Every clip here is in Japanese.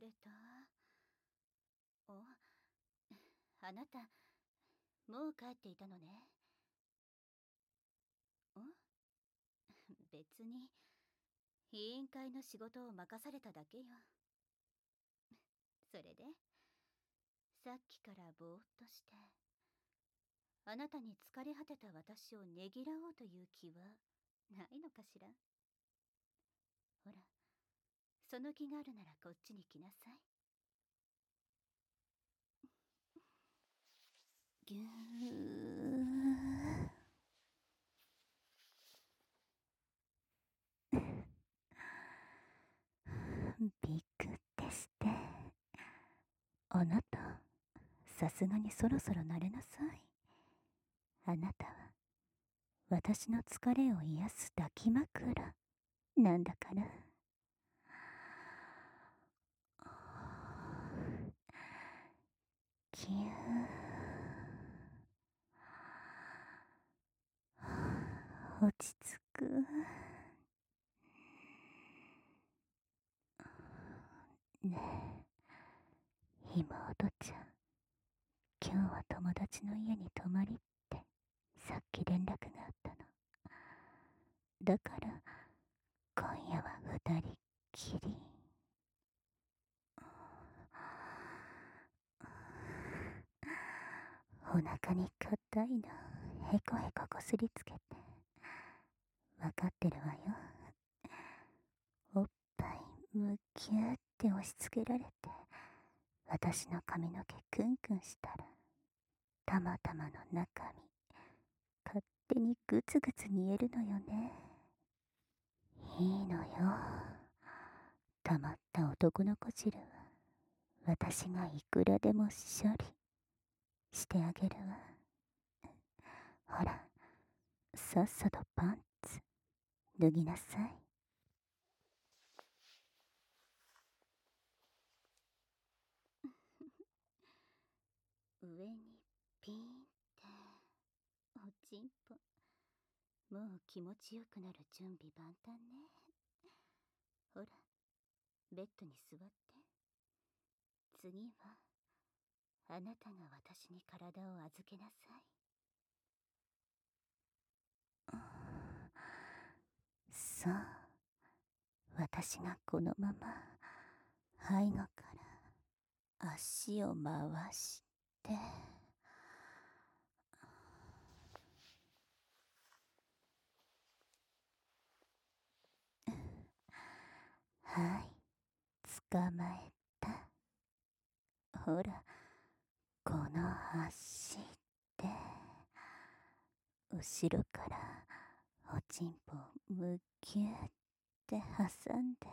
れた？お？あなたもう帰っていたのね。ん別に委員会の仕事を任されただけよ。それでさっきからぼーっとしてあなたに疲れ果てた私をねぎらおうという気はないのかしら？その気があるならこっちに来なさい。ぎゅー。ビッグですって。あなたさすがにそろそろ慣れなさい。あなたは私の疲れを癒す抱き枕。なんだから。ぎゅー。落ち着く。ねえ妹ちゃん今日は友達の家に泊まりって。さっき連絡があったの。だから今夜は二人っきり。お腹に硬いのへこへここすりつけて。わかってるわよ。おっぱいむきゅーって押し付けられて。私の髪の毛クンクンしたら。たまたまの中身。勝手にグツグツ煮えるのよね。いいのよ。たまった男の子汁は。私がいくらでも処理。してあげるわ。ほらさっさとパンツ脱ぎなさい。上にピーンっておちんぽ。もう気持ちよくなる準備万端ね。ほらベッドに座って。次はあなたが私に体を預けなさい。そう私がこのまま背後から足を回して。はい捕まえた。ほらこの足で後ろからおちんぽをむぎゅって挟んで、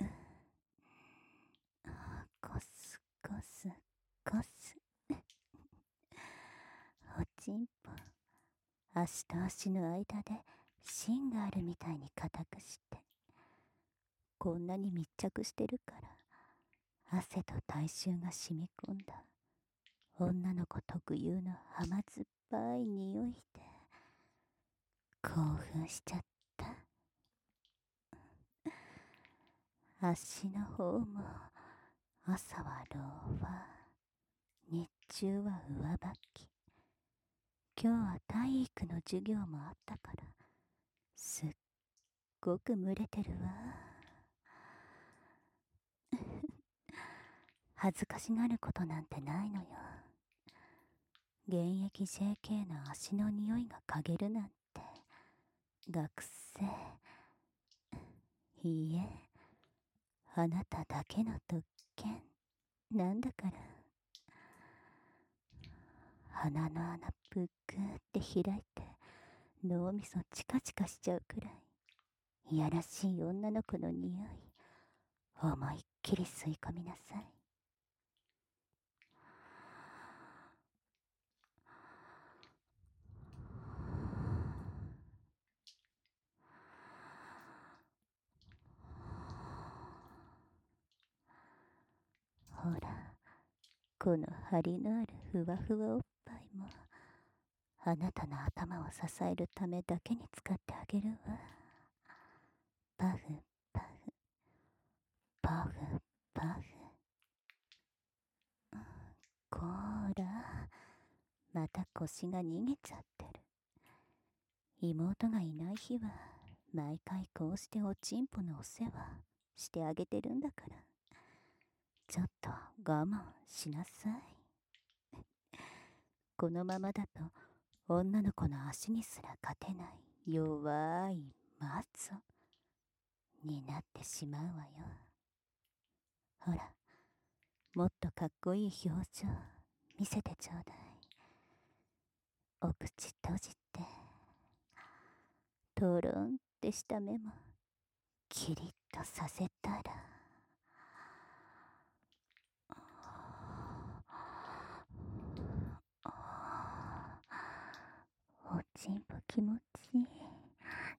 うん、コスコスコス。おちんぽ足と足の間で芯があるみたいに硬くしてこんなに密着してるから汗と体臭が染み込んだ。女の子特有の甘酸っぱい匂いで興奮しちゃった。足の方も朝は老婆日中は上履き。今日は体育の授業もあったからすっごく蒸れてるわ。恥ずかしがることなんてないのよ。現役 JK の足の匂いが嗅げるなんて。学生。いいえ。あなただけの特権。なんだから。鼻の穴ぷっくーって開いて脳みそチカチカしちゃうくらい。いやらしい女の子の匂い。思いっきり吸い込みなさいほらこの張りのあるふわふわおっぱいもあなたの頭を支えるためだけに使ってあげるわ。パフパフ。パフパフ。こーら。また腰が逃げちゃってる。妹がいない日は毎回こうしておちんぽのお世話してあげてるんだから。ちょっと我慢しなさい。このままだと女の子の足にすら勝てない弱いマツォになってしまうわよ。ほらもっとかっこいい表情見せてちょうだい。お口閉じてとろんってした目もキリッとさせたらおちんぽ気持ちいい。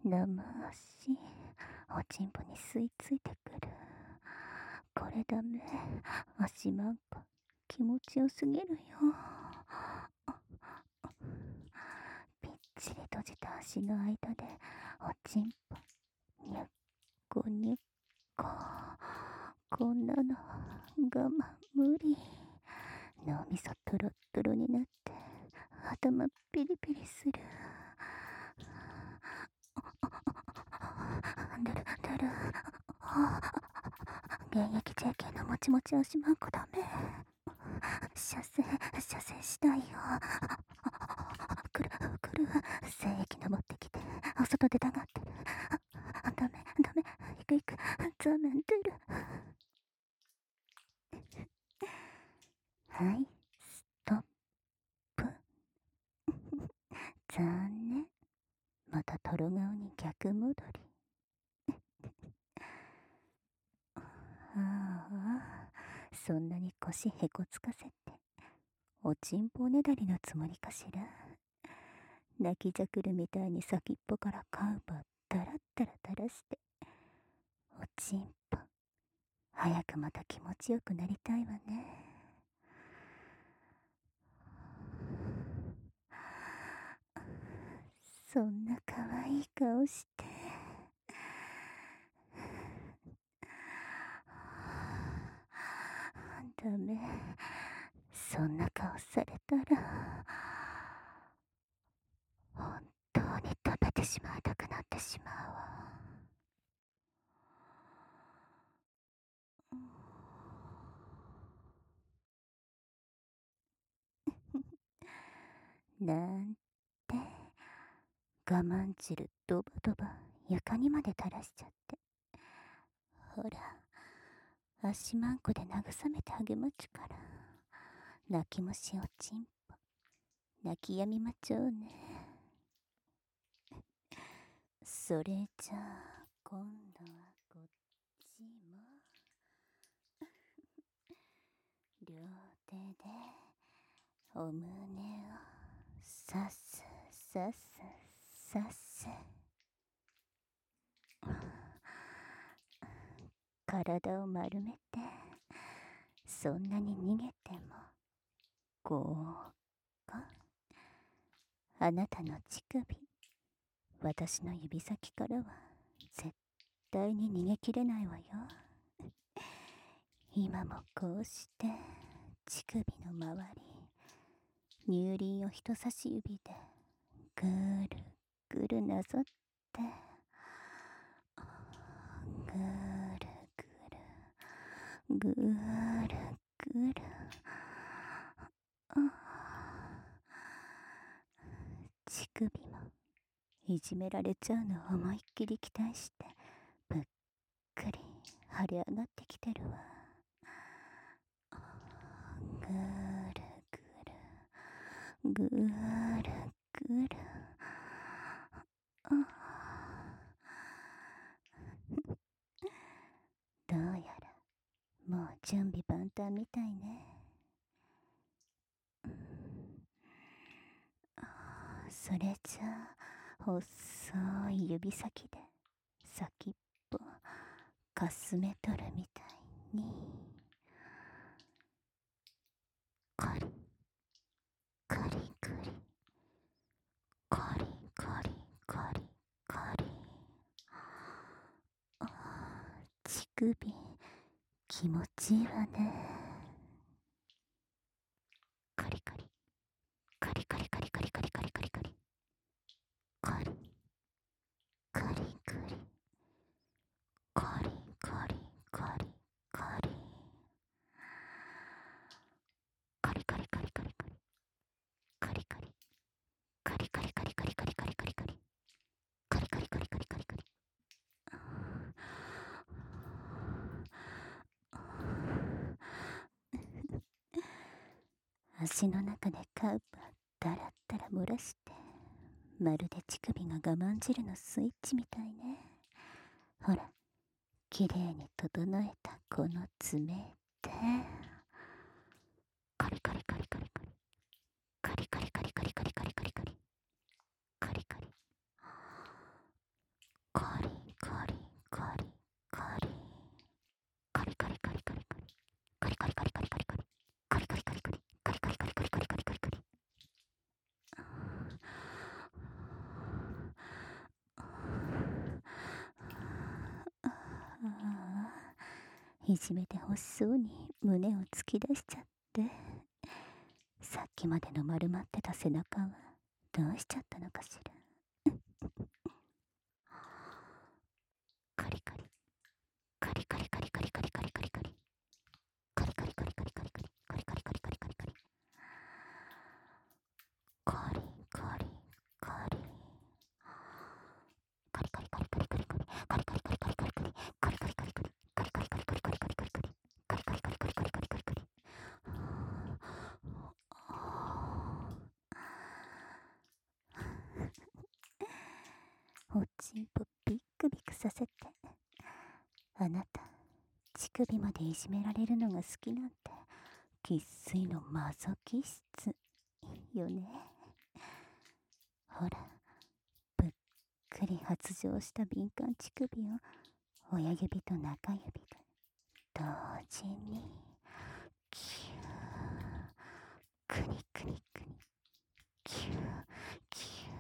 生足。おちんぽに吸い付いてくる。これダメ。足まんか気持ちよすぎるよ。ぴっちり閉じた足の間でおちんぽにゃっこにゃっここんなの我慢無理脳みそトロットロになって頭ピリピリするだるだる現役 JK のもちもち足まんこダメ射精射精したいよ。くるくる。精液登ってきてお外出たが。ってるダメダメ行く行くザメン出るはいストップ残念またトロ顔に逆戻りああそんなに腰へこつかせておちんぽねだりのつもりかしら。泣きじゃくるみたいに先っぽからカウバダラッダラ垂らしておちんぽ。早くまた気持ちよくなりたいわね。そんな可愛い顔して。ダメそんな顔されたら本当に食べてしまいたくなってしまうわ。なんて我慢汁ドバドバ床にまで垂らしちゃって。ほら。足まんこで慰めてあげまちから。泣き虫おちんぽ泣きやみまちょうね。それじゃあ今度はこっちも。両手でお胸をさすさすさす。体を丸めてそんなに逃げてもこうか？あなたの乳首私の指先からは絶対に逃げきれないわよ。今もこうして乳首の周り乳輪を人差し指でぐるぐるなぞってぐるぐるぐる。ぐる乳首もいじめられちゃうのを思いっきり期待してぷっくり腫れ上がってきてるわ。ぐるぐる。ぐるぐる。どうやらもう準備万端みたいね。それじゃあ細い指先で先っぽかすめ取るみたいに。カリカリカリカリカリカリ。カリあ乳首。気持ちいいわね。足の中でカウパだらったら漏らして、まるで乳首が我慢汁のスイッチみたいね。ほら、綺麗に整えたこの爪って。いじめて欲しそうに胸を突き出しちゃって、さっきまでの丸まってた背中はどうしちゃったのかしら。おちんぽビックビクさせて。あなた乳首までいじめられるのが好きなんて生粋のマゾキスよね。ほらぶっくり発情した敏感乳首を親指と中指で同時にキュークニクニクニキューキュー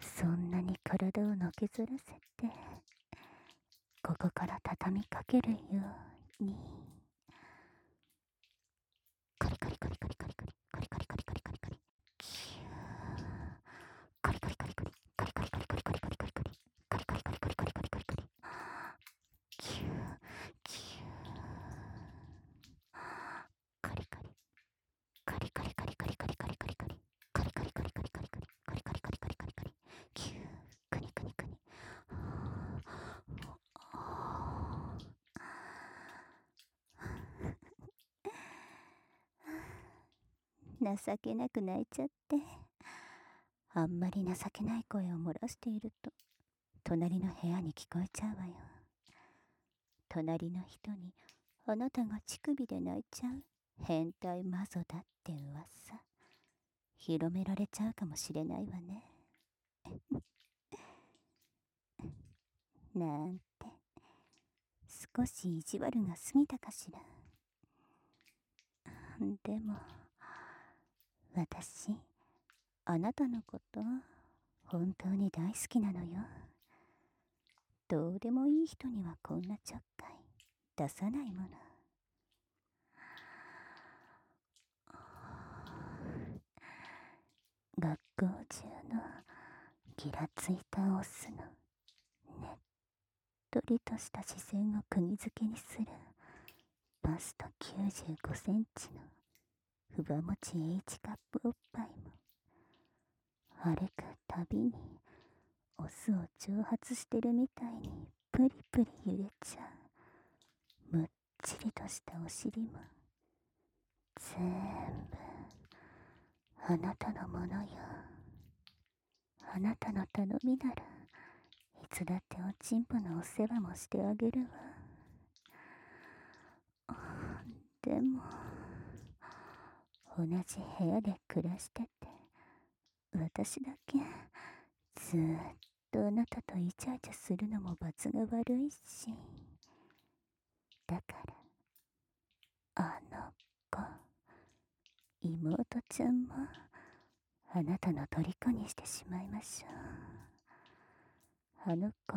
そんなに体をのけずらせてここから畳みかけるように。情けなく泣いちゃって。あんまり情けない声を漏らしていると隣の部屋に聞こえちゃうわよ。隣の人にあなたが乳首で泣いちゃう？変態マゾだって噂広められちゃうかもしれないわね。なんて。少し意地悪が過ぎたかしら。でも私あなたのこと本当に大好きなのよ。どうでもいい人にはこんなちょっかい出さないもの。学校中のギラついたオスのねっとりとした視線を釘付けにするバスト95センチのふばもち H カップおっぱいも。歩くたびにオスを挑発してるみたいにプリプリ揺れちゃう。むっちりとしたお尻も。全部あなたのものよ。あなたの頼みならいつだっておちんぽのお世話もしてあげるわ。でも。同じ部屋で暮らしてて私だけずっとあなたとイチャイチャするのも罰が悪いし。だからあの子妹ちゃんもあなたの虜にしてしまいましょう。あの子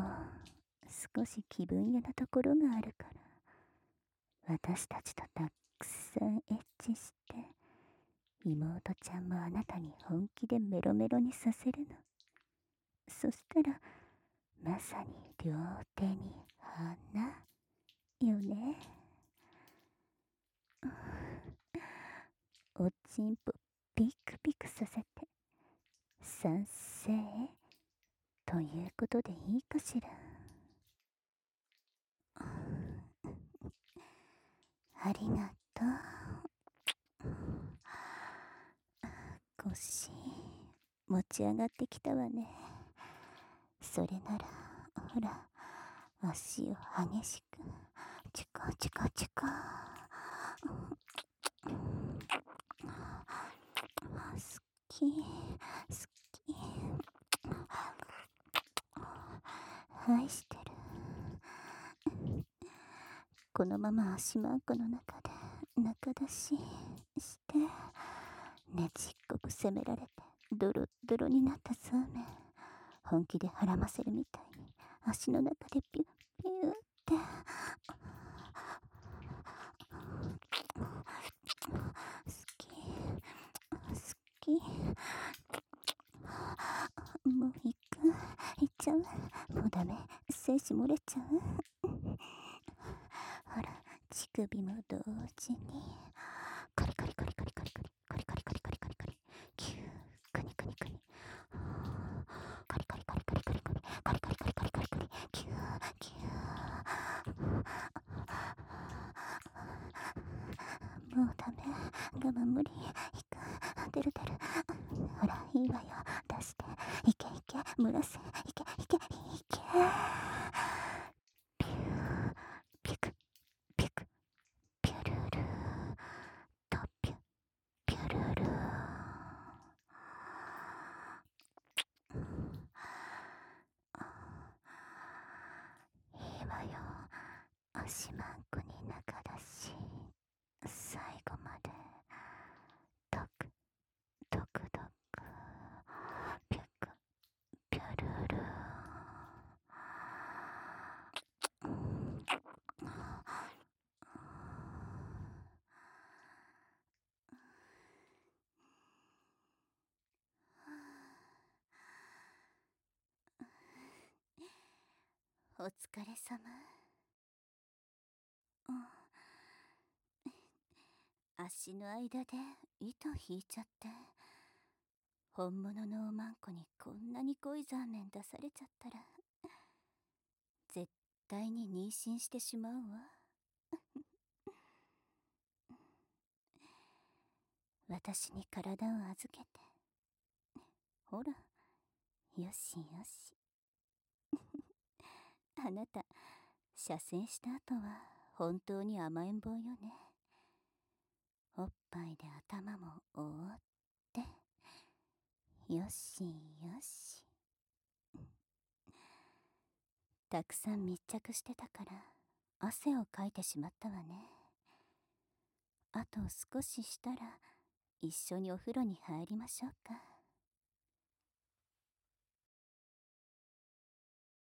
少し気分屋なところがあるから私たちとたくさんエッチして妹ちゃんもあなたに本気でメロメロにさせるの。そしたらまさに両手に花よね。おちんぽピクピクさせて賛成？ということでいいかしら。ありがとう。腰持ち上がってきたわね。それならほら足を激しく。チコチコチコ。好き好き。愛してる。このまま足まんこの中で中出ししてねちっ責められてドロドロになったそうめん。本気で腹ませるみたいに。足の中でピュッピュッって。好き。好き。もう行く。行っちゃう。もうダメ。精子漏れちゃう。ほら乳首も同時に。我慢無理。いく。出る出る。ほらいいわよ。出して。いけいけ。蒸らせいけいけピューピクピクピュルルとピュピュルルいいわよ足まんこに中だし最後までドクドクドクピュクピュルルお疲れ様。足の間で糸引いちゃって。本物のおまんこにこんなに濃いザーメン出されちゃったら。絶対に妊娠してしまうわ。私に体を預けて。ほら。よしよし。あなた射精した後は本当に甘えん坊よね。おっぱいで頭も覆って。よしよし。たくさん密着してたから汗をかいてしまったわね。あと少ししたら一緒にお風呂に入りましょうか。